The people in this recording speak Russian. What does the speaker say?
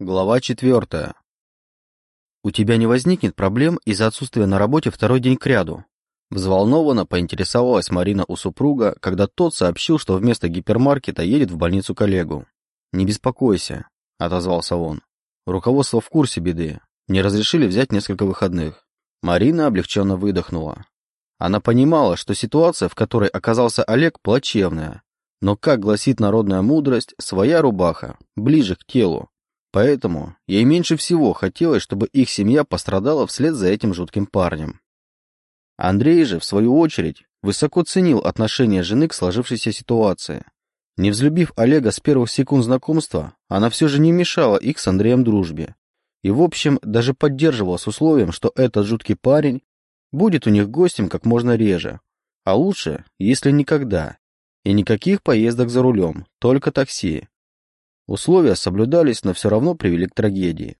Глава четвертая. «У тебя не возникнет проблем из-за отсутствия на работе второй день кряду?» Взволнованно поинтересовалась Марина у супруга, когда тот сообщил, что вместо гипермаркета едет в больницу коллегу. «Не беспокойся», — отозвался он. «Руководство в курсе беды. Не разрешили взять несколько выходных». Марина облегченно выдохнула. Она понимала, что ситуация, в которой оказался Олег, плачевная. Но, как гласит народная мудрость, своя рубаха ближе к телу. Поэтому ей меньше всего хотелось, чтобы их семья пострадала вслед за этим жутким парнем. Андрей же, в свою очередь, высоко ценил отношение жены к сложившейся ситуации. Не взлюбив Олега с первых секунд знакомства, она все же не мешала их с Андреем дружбе. И, в общем, даже поддерживала с условием, что этот жуткий парень будет у них гостем как можно реже. А лучше, если никогда. И никаких поездок за рулем, только такси. Условия соблюдались, но все равно привели к трагедии.